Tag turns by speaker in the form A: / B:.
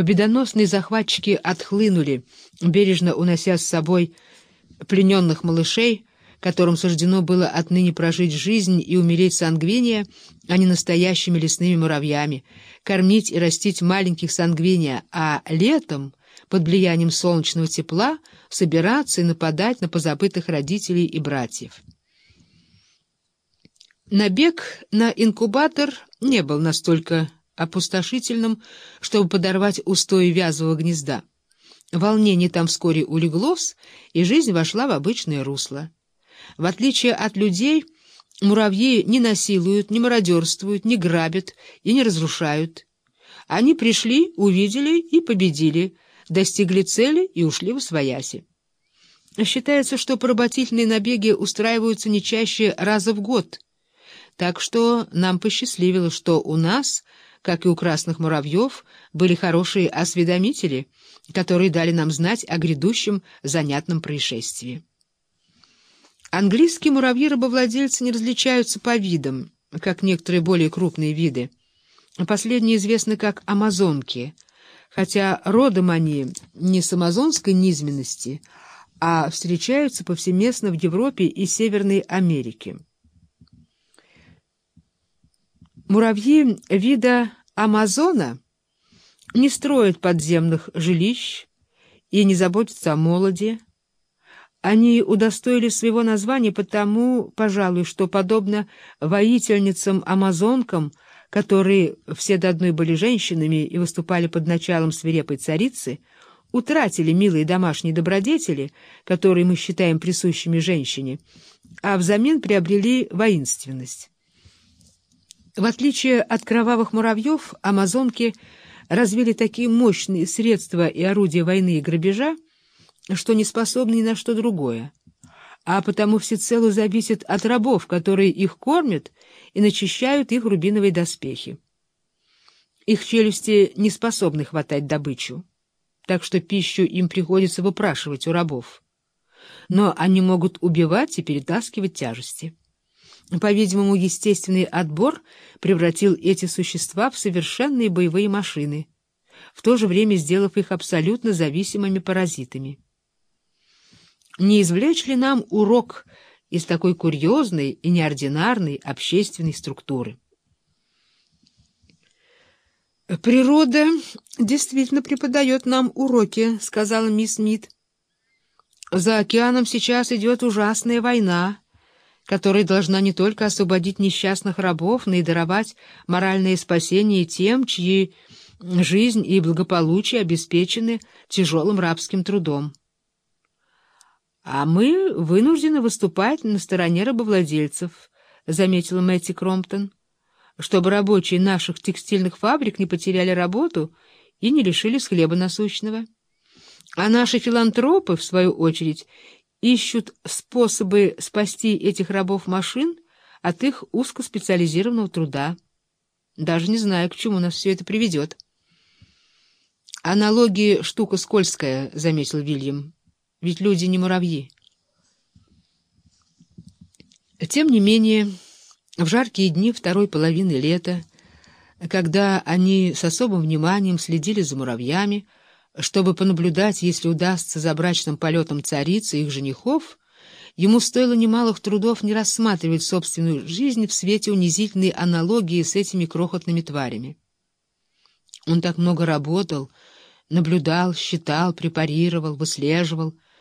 A: Победоносные захватчики отхлынули, бережно унося с собой плененных малышей, которым суждено было отныне прожить жизнь и умереть сангвиния, а не настоящими лесными муравьями, кормить и растить маленьких сангвиния, а летом, под влиянием солнечного тепла, собираться и нападать на позабытых родителей и братьев. Набег на инкубатор не был настолько опустошительным, чтобы подорвать устои вязового гнезда. Волнение там вскоре улеглось, и жизнь вошла в обычное русло. В отличие от людей, муравьи не насилуют, не мародерствуют, не грабят и не разрушают. Они пришли, увидели и победили, достигли цели и ушли в свояси. Считается, что поработительные набеги устраиваются не чаще раза в год, так что нам посчастливило, что у нас, как и у красных муравьев, были хорошие осведомители, которые дали нам знать о грядущем занятном происшествии. Английские муравьи-рабовладельцы не различаются по видам, как некоторые более крупные виды. Последние известны как амазонки, хотя родом они не с амазонской низменности, а встречаются повсеместно в Европе и Северной Америке. Муравьи вида Амазона не строят подземных жилищ и не заботятся о молоде, они удостоили своего названия потому, пожалуй, что, подобно воительницам-амазонкам, которые все до одной были женщинами и выступали под началом свирепой царицы, утратили милые домашние добродетели, которые мы считаем присущими женщине, а взамен приобрели воинственность. В отличие от кровавых муравьев, амазонки развили такие мощные средства и орудия войны и грабежа, что не способны ни на что другое, а потому всецело зависят от рабов, которые их кормят и начищают их рубиновые доспехи. Их челюсти не способны хватать добычу, так что пищу им приходится выпрашивать у рабов. Но они могут убивать и перетаскивать тяжести. По-видимому, естественный отбор превратил эти существа в совершенные боевые машины, в то же время сделав их абсолютно зависимыми паразитами. Не извлечь ли нам урок из такой курьезной и неординарной общественной структуры? «Природа действительно преподает нам уроки», — сказала мисс Мид. «За океаном сейчас идет ужасная война, которая должна не только освободить несчастных рабов, но и даровать моральное спасение тем, чьи жизнь и благополучие обеспечены тяжелым рабским трудом. «А мы вынуждены выступать на стороне рабовладельцев», — заметила Мэтти Кромптон, «чтобы рабочие наших текстильных фабрик не потеряли работу и не лишились хлеба насущного. А наши филантропы, в свою очередь, ищут способы спасти этих рабов машин от их узкоспециализированного труда. Даже не знаю, к чему нас все это приведет». «Аналогии — штука скользкая», — заметил Вильям ведь люди не муравьи. Тем не менее, в жаркие дни второй половины лета, когда они с особым вниманием следили за муравьями, чтобы понаблюдать, если удастся за брачным полетом царицы и их женихов, ему стоило немалых трудов не рассматривать собственную жизнь в свете унизительной аналогии с этими крохотными тварями. Он так много работал, наблюдал, считал, препарировал, выслеживал,